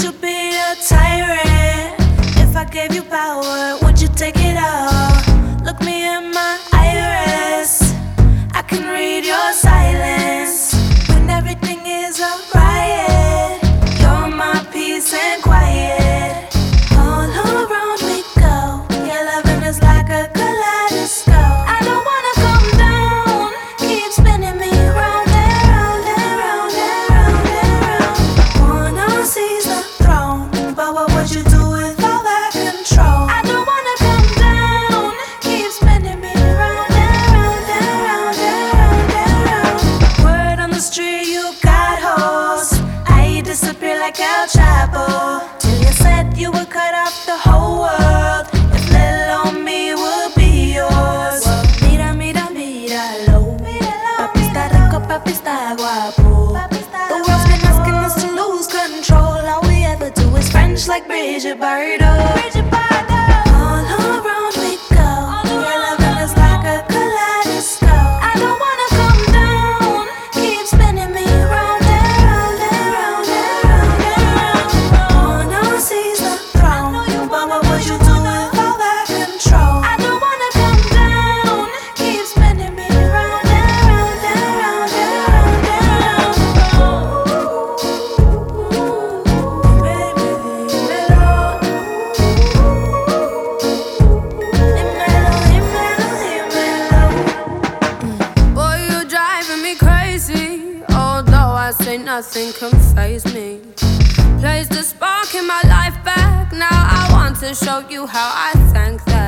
to be a tyrant. Like El Chapo. Till you said you would cut off the whole world. If little on me would be yours. Mira, mira, míralo. Papi está rico, papi está guapo. The world's been asking us to lose control. All we ever do is French like Brigitte Bardot. Say nothing can faze me. Place the spark in my life back. Now I want to show you how I thank that.